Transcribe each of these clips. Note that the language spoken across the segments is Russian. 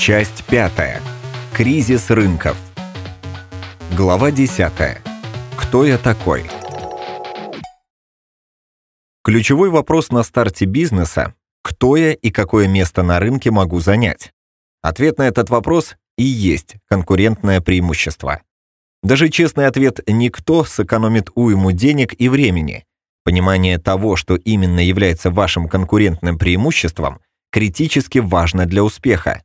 Часть пятая. Кризис рынков. Глава 10. Кто я такой? Ключевой вопрос на старте бизнеса – кто я и какое место на рынке могу занять? Ответ на этот вопрос и есть конкурентное преимущество. Даже честный ответ «никто» сэкономит уйму денег и времени. Понимание того, что именно является вашим конкурентным преимуществом, критически важно для успеха.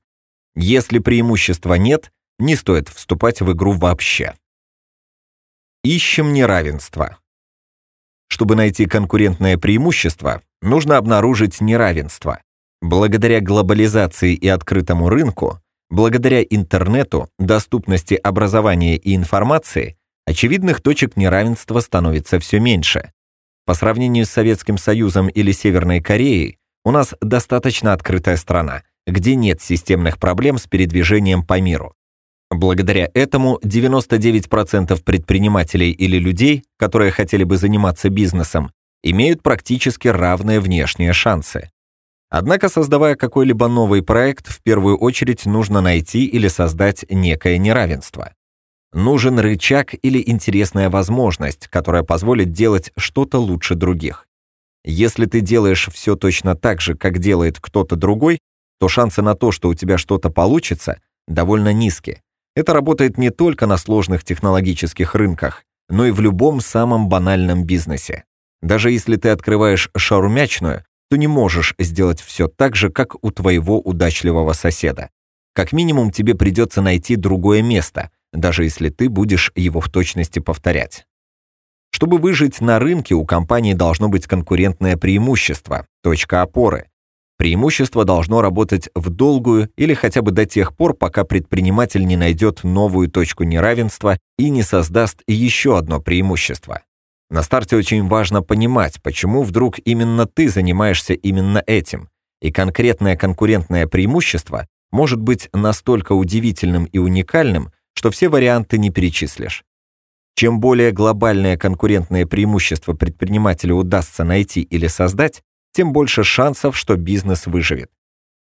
Если преимущества нет, не стоит вступать в игру вообще. Ищем неравенство. Чтобы найти конкурентное преимущество, нужно обнаружить неравенство. Благодаря глобализации и открытому рынку, благодаря интернету, доступности образования и информации, очевидных точек неравенства становится все меньше. По сравнению с Советским Союзом или Северной Кореей, у нас достаточно открытая страна, где нет системных проблем с передвижением по миру. Благодаря этому 99% предпринимателей или людей, которые хотели бы заниматься бизнесом, имеют практически равные внешние шансы. Однако, создавая какой-либо новый проект, в первую очередь нужно найти или создать некое неравенство. Нужен рычаг или интересная возможность, которая позволит делать что-то лучше других. Если ты делаешь все точно так же, как делает кто-то другой, то шансы на то, что у тебя что-то получится, довольно низкие. Это работает не только на сложных технологических рынках, но и в любом самом банальном бизнесе. Даже если ты открываешь шаурмячную, то не можешь сделать все так же, как у твоего удачливого соседа. Как минимум тебе придется найти другое место, даже если ты будешь его в точности повторять. Чтобы выжить на рынке, у компании должно быть конкурентное преимущество, точка опоры. Преимущество должно работать в долгую или хотя бы до тех пор, пока предприниматель не найдет новую точку неравенства и не создаст еще одно преимущество. На старте очень важно понимать, почему вдруг именно ты занимаешься именно этим, и конкретное конкурентное преимущество может быть настолько удивительным и уникальным, что все варианты не перечислишь. Чем более глобальное конкурентное преимущество предпринимателю удастся найти или создать, тем больше шансов, что бизнес выживет.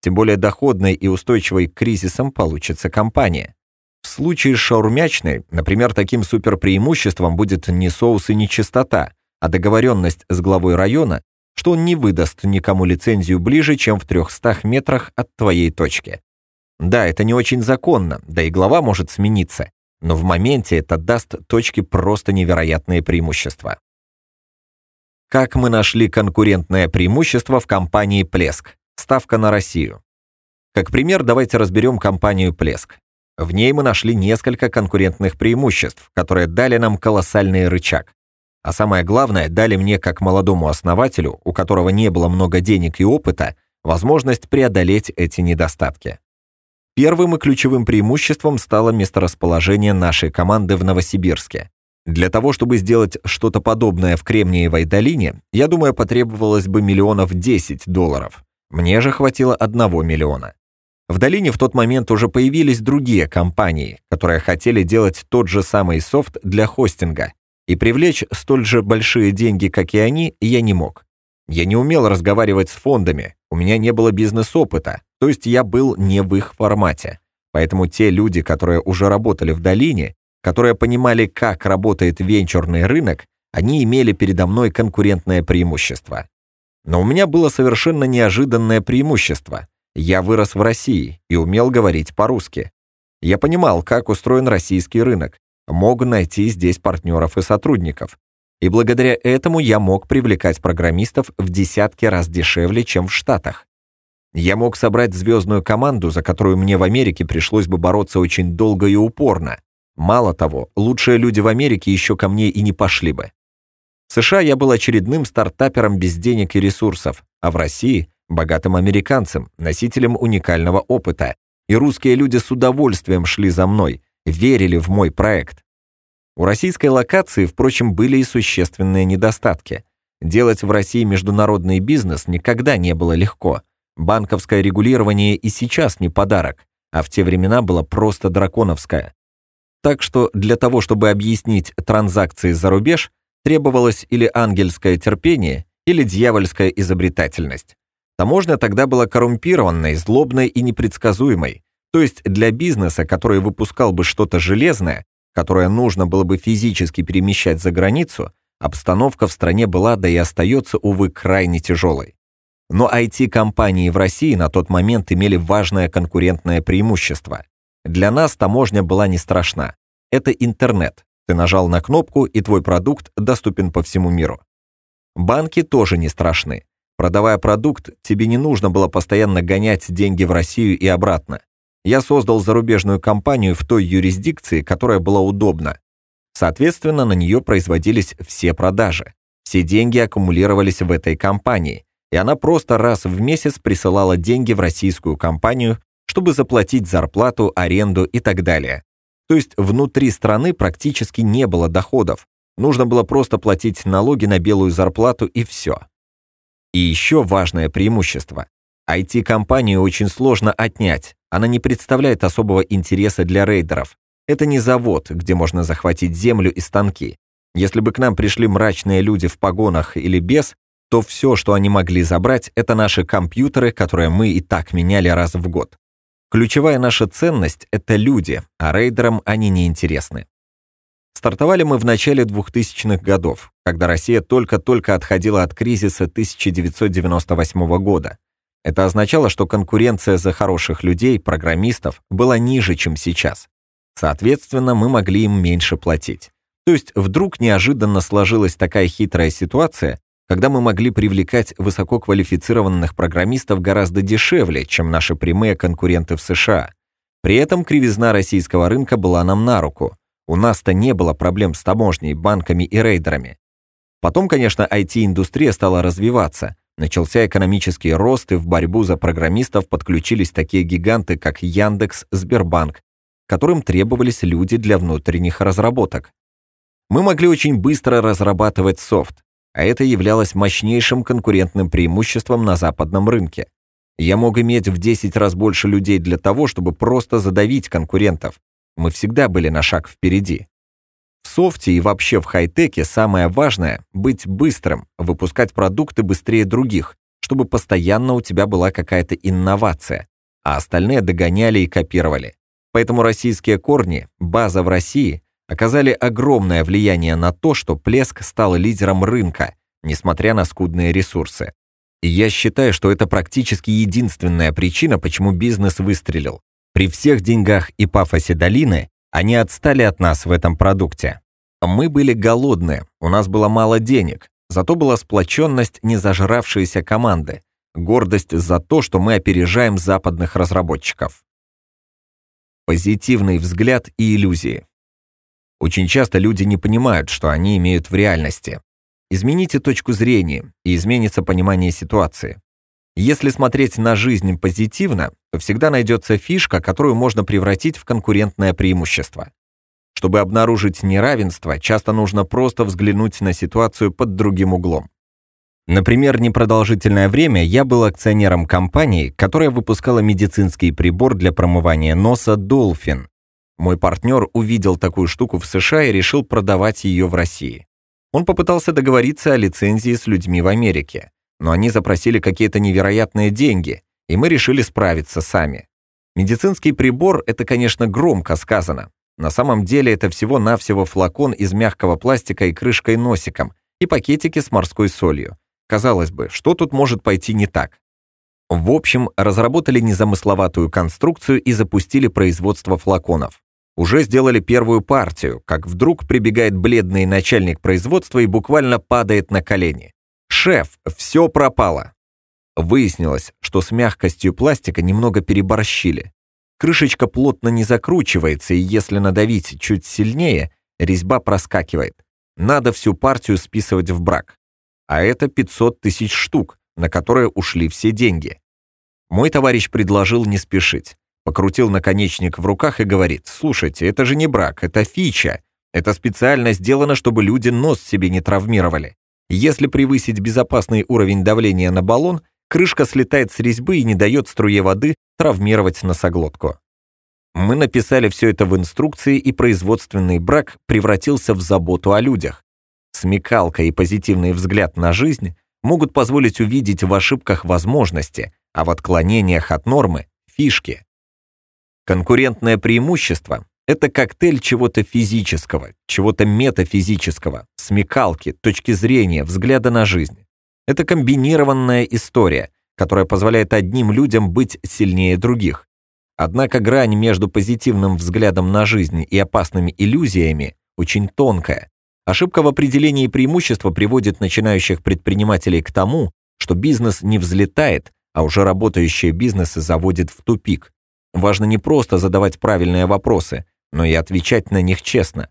Тем более доходной и устойчивой к кризисам получится компания. В случае с шаурмячной, например, таким суперпреимуществом будет не соус и не чистота, а договоренность с главой района, что он не выдаст никому лицензию ближе, чем в 300 метрах от твоей точки. Да, это не очень законно, да и глава может смениться, но в моменте это даст точке просто невероятные преимущества. Как мы нашли конкурентное преимущество в компании «Плеск»? Ставка на Россию. Как пример, давайте разберем компанию «Плеск». В ней мы нашли несколько конкурентных преимуществ, которые дали нам колоссальный рычаг. А самое главное, дали мне, как молодому основателю, у которого не было много денег и опыта, возможность преодолеть эти недостатки. Первым и ключевым преимуществом стало месторасположение нашей команды в Новосибирске. Для того, чтобы сделать что-то подобное в Кремниевой долине, я думаю, потребовалось бы миллионов 10 долларов. Мне же хватило одного миллиона. В долине в тот момент уже появились другие компании, которые хотели делать тот же самый софт для хостинга, и привлечь столь же большие деньги, как и они, я не мог. Я не умел разговаривать с фондами, у меня не было бизнес-опыта, то есть я был не в их формате. Поэтому те люди, которые уже работали в долине, которые понимали, как работает венчурный рынок, они имели передо мной конкурентное преимущество. Но у меня было совершенно неожиданное преимущество. Я вырос в России и умел говорить по-русски. Я понимал, как устроен российский рынок, мог найти здесь партнеров и сотрудников, и благодаря этому я мог привлекать программистов в десятки раз дешевле, чем в Штатах. Я мог собрать звездную команду, за которую мне в Америке пришлось бы бороться очень долго и упорно. Мало того, лучшие люди в Америке еще ко мне и не пошли бы. В США я был очередным стартапером без денег и ресурсов, а в России – богатым американцем, носителем уникального опыта. И русские люди с удовольствием шли за мной, верили в мой проект. У российской локации, впрочем, были и существенные недостатки. Делать в России международный бизнес никогда не было легко. Банковское регулирование и сейчас не подарок, а в те времена было просто драконовское. Так что для того, чтобы объяснить транзакции за рубеж, требовалось или ангельское терпение, или дьявольская изобретательность. Таможня тогда была коррумпированной, злобной и непредсказуемой, То есть для бизнеса, который выпускал бы что-то железное, которое нужно было бы физически перемещать за границу, обстановка в стране была, да и остается, увы, крайне тяжелой. Но IT-компании в России на тот момент имели важное конкурентное преимущество. Для нас таможня была не страшна. Это интернет. Ты нажал на кнопку, и твой продукт доступен по всему миру. Банки тоже не страшны. Продавая продукт, тебе не нужно было постоянно гонять деньги в Россию и обратно. Я создал зарубежную компанию в той юрисдикции, которая была удобна. Соответственно, на нее производились все продажи. Все деньги аккумулировались в этой компании, и она просто раз в месяц присылала деньги в российскую компанию, чтобы заплатить зарплату, аренду и так далее. То есть внутри страны практически не было доходов. Нужно было просто платить налоги на белую зарплату и все. И еще важное преимущество. IT-компанию очень сложно отнять. Она не представляет особого интереса для рейдеров. Это не завод, где можно захватить землю и станки. Если бы к нам пришли мрачные люди в погонах или без, то все, что они могли забрать, это наши компьютеры, которые мы и так меняли раз в год. Ключевая наша ценность — это люди, а рейдерам они не интересны. Стартовали мы в начале 2000-х годов, когда Россия только-только отходила от кризиса 1998 года. Это означало, что конкуренция за хороших людей, программистов, была ниже, чем сейчас. Соответственно, мы могли им меньше платить. То есть вдруг неожиданно сложилась такая хитрая ситуация, когда мы могли привлекать высококвалифицированных программистов гораздо дешевле, чем наши прямые конкуренты в США. При этом кривизна российского рынка была нам на руку. У нас-то не было проблем с таможней, банками и рейдерами. Потом, конечно, IT-индустрия стала развиваться. Начался экономический рост, и в борьбу за программистов подключились такие гиганты, как Яндекс, Сбербанк, которым требовались люди для внутренних разработок. Мы могли очень быстро разрабатывать софт, а это являлось мощнейшим конкурентным преимуществом на западном рынке. Я мог иметь в 10 раз больше людей для того, чтобы просто задавить конкурентов. Мы всегда были на шаг впереди. В софте и вообще в хай-теке самое важное — быть быстрым, выпускать продукты быстрее других, чтобы постоянно у тебя была какая-то инновация, а остальные догоняли и копировали. Поэтому российские корни, база в России, оказали огромное влияние на то, что Плеск стал лидером рынка, несмотря на скудные ресурсы. И я считаю, что это практически единственная причина, почему бизнес выстрелил. При всех деньгах и пафосе долины они отстали от нас в этом продукте. Мы были голодны, у нас было мало денег, зато была сплоченность незажравшейся команды, гордость за то, что мы опережаем западных разработчиков. Позитивный взгляд и иллюзии. Очень часто люди не понимают, что они имеют в реальности. Измените точку зрения, и изменится понимание ситуации. Если смотреть на жизнь позитивно, то всегда найдется фишка, которую можно превратить в конкурентное преимущество. Чтобы обнаружить неравенство, часто нужно просто взглянуть на ситуацию под другим углом. Например, непродолжительное время я был акционером компании, которая выпускала медицинский прибор для промывания носа Dolphin, мой партнер увидел такую штуку в США и решил продавать ее в России. Он попытался договориться о лицензии с людьми в Америке, но они запросили какие-то невероятные деньги, и мы решили справиться сами. Медицинский прибор — это, конечно, громко сказано. На самом деле это всего-навсего флакон из мягкого пластика и крышкой носиком и пакетики с морской солью. Казалось бы, что тут может пойти не так? В общем, разработали незамысловатую конструкцию и запустили производство флаконов. Уже сделали первую партию, как вдруг прибегает бледный начальник производства и буквально падает на колени. «Шеф, все пропало!» Выяснилось, что с мягкостью пластика немного переборщили. Крышечка плотно не закручивается, и если надавить чуть сильнее, резьба проскакивает. Надо всю партию списывать в брак. А это 500 тысяч штук, на которые ушли все деньги. Мой товарищ предложил не спешить. Покрутил наконечник в руках и говорит, «Слушайте, это же не брак, это фича. Это специально сделано, чтобы люди нос себе не травмировали. Если превысить безопасный уровень давления на баллон, крышка слетает с резьбы и не дает струе воды травмировать носоглотку». Мы написали все это в инструкции, и производственный брак превратился в заботу о людях. Смекалка и позитивный взгляд на жизнь могут позволить увидеть в ошибках возможности, а в отклонениях от нормы – фишки. Конкурентное преимущество – это коктейль чего-то физического, чего-то метафизического, смекалки, точки зрения, взгляда на жизнь. Это комбинированная история, которая позволяет одним людям быть сильнее других. Однако грань между позитивным взглядом на жизнь и опасными иллюзиями очень тонкая. Ошибка в определении преимущества приводит начинающих предпринимателей к тому, что бизнес не взлетает, а уже работающие бизнесы заводит в тупик. Важно не просто задавать правильные вопросы, но и отвечать на них честно.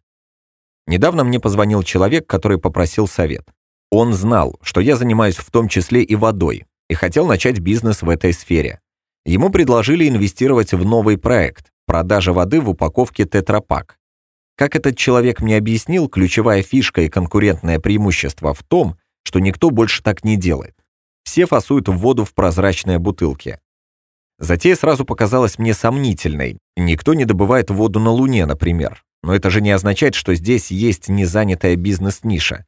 Недавно мне позвонил человек, который попросил совет. Он знал, что я занимаюсь в том числе и водой, и хотел начать бизнес в этой сфере. Ему предложили инвестировать в новый проект – продажа воды в упаковке тетрапак. Как этот человек мне объяснил, ключевая фишка и конкурентное преимущество в том, что никто больше так не делает. Все фасуют воду в прозрачные бутылки. Затея сразу показалась мне сомнительной. Никто не добывает воду на Луне, например. Но это же не означает, что здесь есть незанятая бизнес-ниша.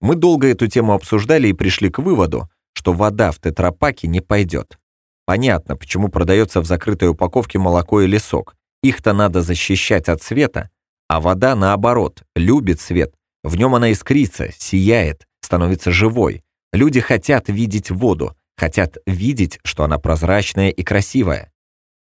Мы долго эту тему обсуждали и пришли к выводу, что вода в тетрапаке не пойдет. Понятно, почему продается в закрытой упаковке молоко или сок. Их-то надо защищать от света, а вода, наоборот, любит свет. В нем она искрится, сияет, становится живой. Люди хотят видеть воду, хотят видеть, что она прозрачная и красивая.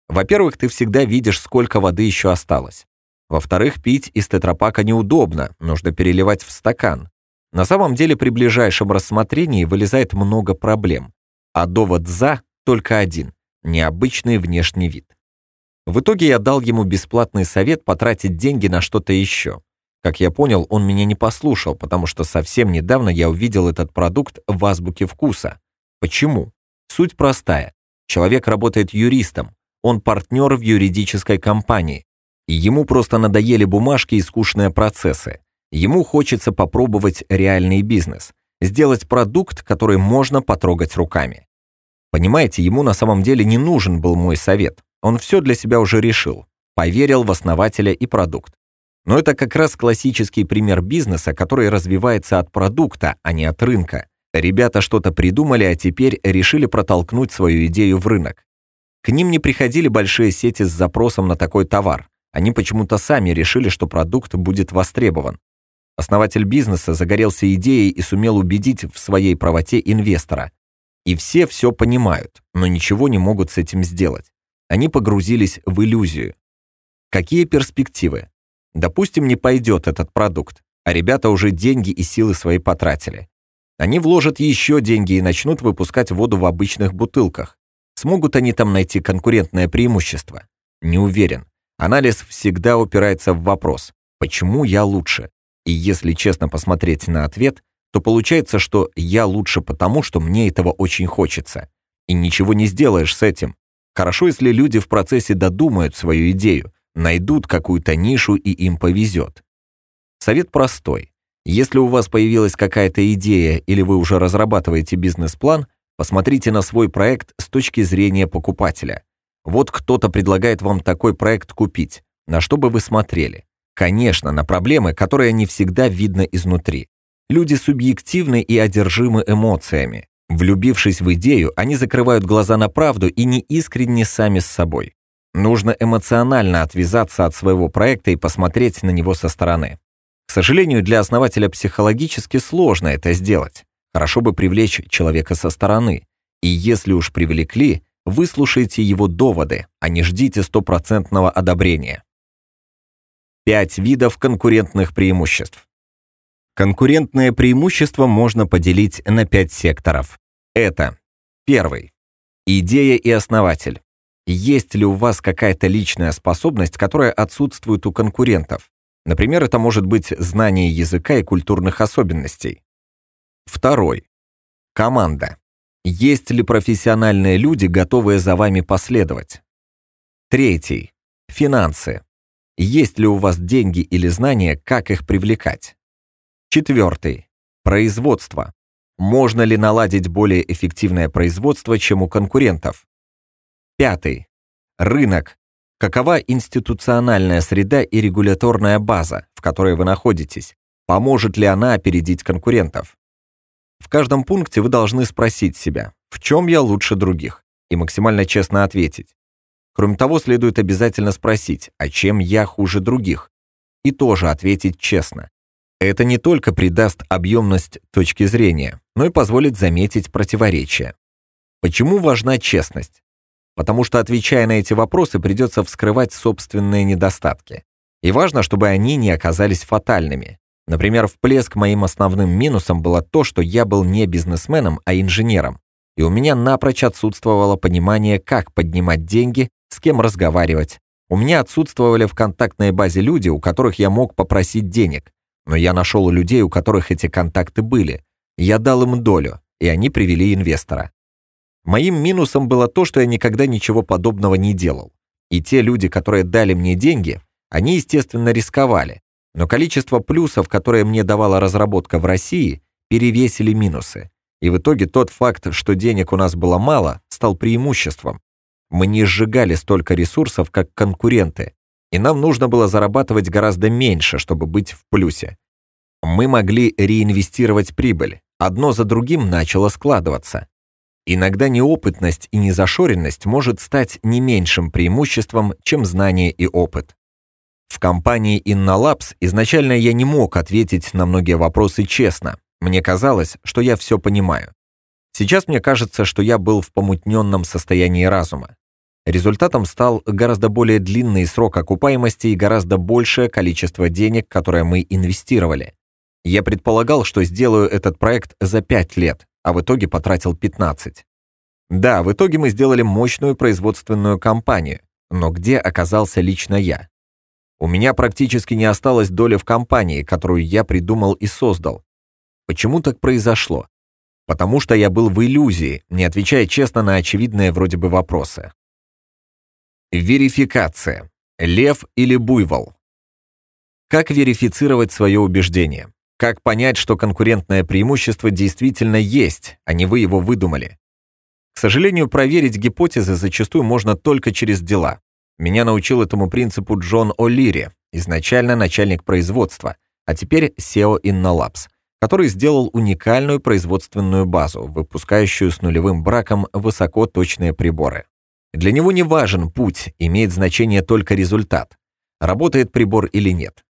Во-первых, ты всегда видишь, сколько воды еще осталось. Во-вторых, пить из тетрапака неудобно, нужно переливать в стакан. На самом деле при ближайшем рассмотрении вылезает много проблем. А довод «за» только один – необычный внешний вид. В итоге я дал ему бесплатный совет потратить деньги на что-то еще. Как я понял, он меня не послушал, потому что совсем недавно я увидел этот продукт в азбуке вкуса. Почему? Суть простая. Человек работает юристом, он партнер в юридической компании. И ему просто надоели бумажки и скучные процессы. Ему хочется попробовать реальный бизнес, сделать продукт, который можно потрогать руками. Понимаете, ему на самом деле не нужен был мой совет. Он все для себя уже решил. Поверил в основателя и продукт. Но это как раз классический пример бизнеса, который развивается от продукта, а не от рынка. Ребята что-то придумали, а теперь решили протолкнуть свою идею в рынок. К ним не приходили большие сети с запросом на такой товар. Они почему-то сами решили, что продукт будет востребован. Основатель бизнеса загорелся идеей и сумел убедить в своей правоте инвестора. И все все понимают, но ничего не могут с этим сделать. Они погрузились в иллюзию. Какие перспективы? Допустим, не пойдет этот продукт, а ребята уже деньги и силы свои потратили. Они вложат еще деньги и начнут выпускать воду в обычных бутылках. Смогут они там найти конкурентное преимущество? Не уверен. Анализ всегда упирается в вопрос, почему я лучше? И если честно посмотреть на ответ, то получается, что я лучше потому, что мне этого очень хочется. И ничего не сделаешь с этим. Хорошо, если люди в процессе додумают свою идею, найдут какую-то нишу и им повезет. Совет простой. Если у вас появилась какая-то идея или вы уже разрабатываете бизнес-план, посмотрите на свой проект с точки зрения покупателя. Вот кто-то предлагает вам такой проект купить. На что бы вы смотрели? Конечно, на проблемы, которые не всегда видно изнутри. Люди субъективны и одержимы эмоциями. Влюбившись в идею, они закрывают глаза на правду и не искренне сами с собой. Нужно эмоционально отвязаться от своего проекта и посмотреть на него со стороны. К сожалению, для основателя психологически сложно это сделать. Хорошо бы привлечь человека со стороны. И если уж привлекли, выслушайте его доводы, а не ждите стопроцентного одобрения. Пять видов конкурентных преимуществ. Конкурентное преимущество можно поделить на пять секторов. Это первый. Идея и основатель. Есть ли у вас какая-то личная способность, которая отсутствует у конкурентов? Например, это может быть знание языка и культурных особенностей. Второй. Команда. Есть ли профессиональные люди, готовые за вами последовать? Третий. Финансы. Есть ли у вас деньги или знания, как их привлекать? Четвертый. Производство. Можно ли наладить более эффективное производство, чем у конкурентов? Пятый. Рынок. Какова институциональная среда и регуляторная база, в которой вы находитесь? Поможет ли она опередить конкурентов? В каждом пункте вы должны спросить себя, в чем я лучше других, и максимально честно ответить. Кроме того, следует обязательно спросить, а чем я хуже других? И тоже ответить честно. Это не только придаст объемность точки зрения, но и позволит заметить противоречия. Почему важна честность? Потому что, отвечая на эти вопросы, придется вскрывать собственные недостатки. И важно, чтобы они не оказались фатальными. Например, всплеск моим основным минусом было то, что я был не бизнесменом, а инженером. И у меня напрочь отсутствовало понимание, как поднимать деньги, с кем разговаривать. У меня отсутствовали в контактной базе люди, у которых я мог попросить денег. Но я нашел людей, у которых эти контакты были. Я дал им долю, и они привели инвестора. Моим минусом было то, что я никогда ничего подобного не делал. И те люди, которые дали мне деньги, они, естественно, рисковали. Но количество плюсов, которые мне давала разработка в России, перевесили минусы. И в итоге тот факт, что денег у нас было мало, стал преимуществом. Мы не сжигали столько ресурсов, как конкуренты, и нам нужно было зарабатывать гораздо меньше, чтобы быть в плюсе. Мы могли реинвестировать прибыль, одно за другим начало складываться. Иногда неопытность и незашоренность может стать не меньшим преимуществом, чем знание и опыт. В компании InnoLabs изначально я не мог ответить на многие вопросы честно. Мне казалось, что я все понимаю. Сейчас мне кажется, что я был в помутненном состоянии разума. Результатом стал гораздо более длинный срок окупаемости и гораздо большее количество денег, которое мы инвестировали. Я предполагал, что сделаю этот проект за 5 лет, а в итоге потратил 15. Да, в итоге мы сделали мощную производственную компанию, но где оказался лично я? У меня практически не осталось доли в компании, которую я придумал и создал. Почему так произошло? Потому что я был в иллюзии, не отвечая честно на очевидные вроде бы вопросы. Верификация. Лев или буйвол? Как верифицировать свое убеждение? Как понять, что конкурентное преимущество действительно есть, а не вы его выдумали? К сожалению, проверить гипотезы зачастую можно только через дела. Меня научил этому принципу Джон О'Лири, изначально начальник производства, а теперь SEO InnoLabs, который сделал уникальную производственную базу, выпускающую с нулевым браком высокоточные приборы. Для него не важен путь, имеет значение только результат. Работает прибор или нет.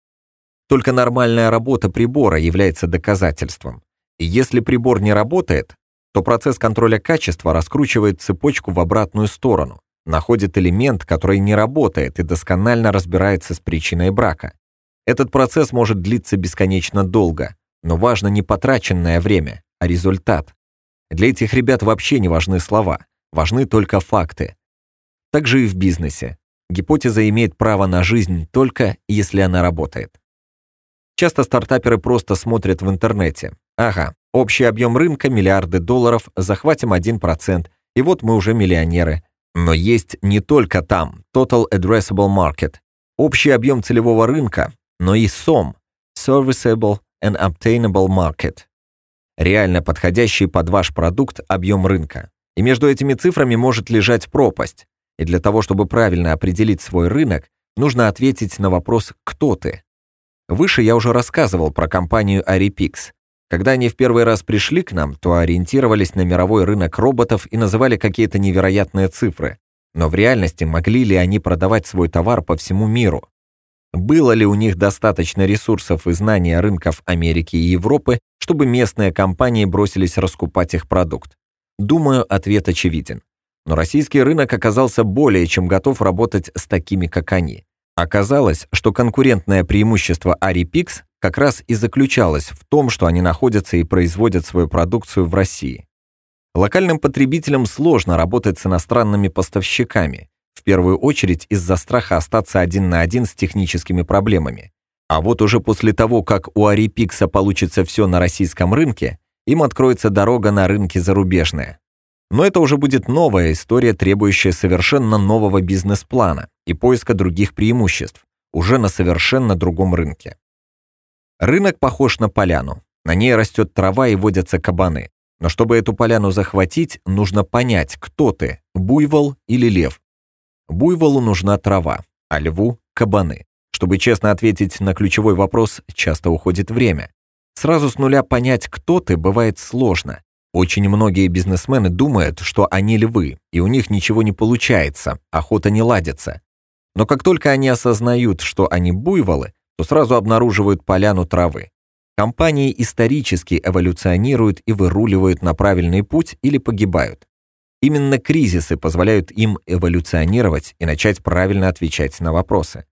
Только нормальная работа прибора является доказательством. И если прибор не работает, то процесс контроля качества раскручивает цепочку в обратную сторону, находит элемент, который не работает и досконально разбирается с причиной брака. Этот процесс может длиться бесконечно долго, но важно не потраченное время, а результат. Для этих ребят вообще не важны слова, важны только факты. Так же и в бизнесе. Гипотеза имеет право на жизнь только если она работает. Часто стартаперы просто смотрят в интернете. Ага, общий объем рынка – миллиарды долларов, захватим 1%, и вот мы уже миллионеры. Но есть не только там, Total Addressable Market, общий объем целевого рынка, но и SOM – Serviceable and Obtainable Market. Реально подходящий под ваш продукт объем рынка. И между этими цифрами может лежать пропасть. И для того, чтобы правильно определить свой рынок, нужно ответить на вопрос «Кто ты?». Выше я уже рассказывал про компанию Aripix. Когда они в первый раз пришли к нам, то ориентировались на мировой рынок роботов и называли какие-то невероятные цифры. Но в реальности могли ли они продавать свой товар по всему миру? Было ли у них достаточно ресурсов и знания рынков Америки и Европы, чтобы местные компании бросились раскупать их продукт? Думаю, ответ очевиден. Но российский рынок оказался более чем готов работать с такими, как они. Оказалось, что конкурентное преимущество Aripix как раз и заключалось в том, что они находятся и производят свою продукцию в России. Локальным потребителям сложно работать с иностранными поставщиками, в первую очередь из-за страха остаться один на один с техническими проблемами. А вот уже после того, как у Арипикса получится все на российском рынке, им откроется дорога на рынки зарубежные. Но это уже будет новая история, требующая совершенно нового бизнес-плана и поиска других преимуществ, уже на совершенно другом рынке. Рынок похож на поляну. На ней растет трава и водятся кабаны. Но чтобы эту поляну захватить, нужно понять, кто ты, буйвол или лев. Буйволу нужна трава, а льву – кабаны. Чтобы честно ответить на ключевой вопрос, часто уходит время. Сразу с нуля понять, кто ты, бывает сложно. Очень многие бизнесмены думают, что они львы, и у них ничего не получается, охота не ладится. Но как только они осознают, что они буйволы, то сразу обнаруживают поляну травы. Компании исторически эволюционируют и выруливают на правильный путь или погибают. Именно кризисы позволяют им эволюционировать и начать правильно отвечать на вопросы.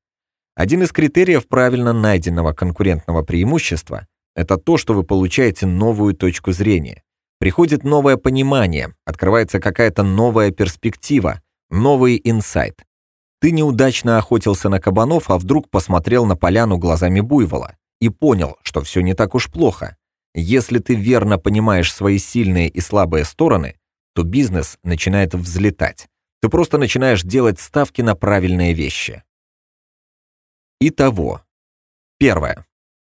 Один из критериев правильно найденного конкурентного преимущества – это то, что вы получаете новую точку зрения. Приходит новое понимание, открывается какая-то новая перспектива, новый инсайт. Ты неудачно охотился на кабанов, а вдруг посмотрел на поляну глазами буйвола и понял, что все не так уж плохо. Если ты верно понимаешь свои сильные и слабые стороны, то бизнес начинает взлетать. Ты просто начинаешь делать ставки на правильные вещи. Итого. Первое.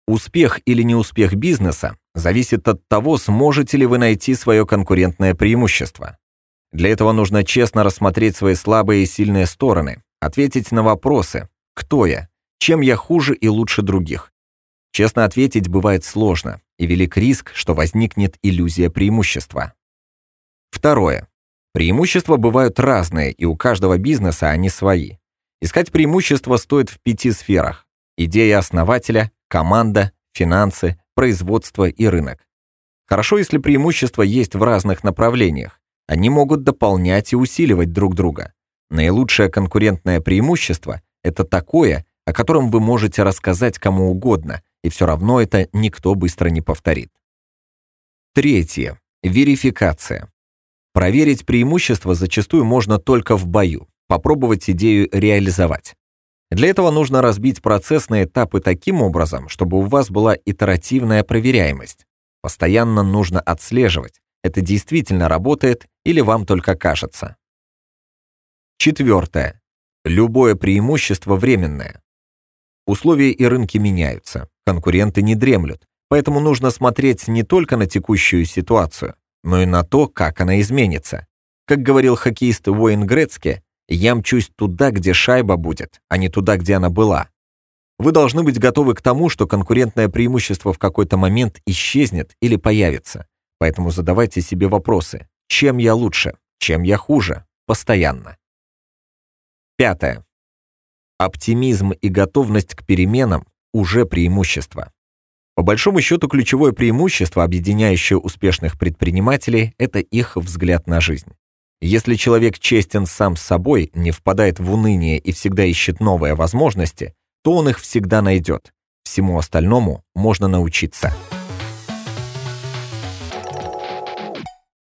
Успех или неуспех бизнеса зависит от того, сможете ли вы найти свое конкурентное преимущество. Для этого нужно честно рассмотреть свои слабые и сильные стороны, ответить на вопросы «Кто я?», «Чем я хуже и лучше других?». Честно ответить бывает сложно, и велик риск, что возникнет иллюзия преимущества. Второе. Преимущества бывают разные, и у каждого бизнеса они свои. Искать преимущества стоит в пяти сферах. Идея основателя, команда, финансы, производство и рынок. Хорошо, если преимущества есть в разных направлениях. Они могут дополнять и усиливать друг друга. Наилучшее конкурентное преимущество – это такое, о котором вы можете рассказать кому угодно, и все равно это никто быстро не повторит. Третье. Верификация. Проверить преимущество зачастую можно только в бою, попробовать идею реализовать. Для этого нужно разбить процесс на этапы таким образом, чтобы у вас была итеративная проверяемость. Постоянно нужно отслеживать, это действительно работает или вам только кажется. Четвертое. Любое преимущество временное. Условия и рынки меняются, конкуренты не дремлют, поэтому нужно смотреть не только на текущую ситуацию, но и на то, как она изменится. Как говорил хоккеист Уэйн Грецки, «Я мчусь туда, где шайба будет, а не туда, где она была». Вы должны быть готовы к тому, что конкурентное преимущество в какой-то момент исчезнет или появится. Поэтому задавайте себе вопросы. Чем я лучше? Чем я хуже? Постоянно. Пятое. Оптимизм и готовность к переменам уже преимущество. По большому счету, ключевое преимущество, объединяющее успешных предпринимателей, это их взгляд на жизнь. Если человек честен сам с собой, не впадает в уныние и всегда ищет новые возможности, то он их всегда найдет. Всему остальному можно научиться.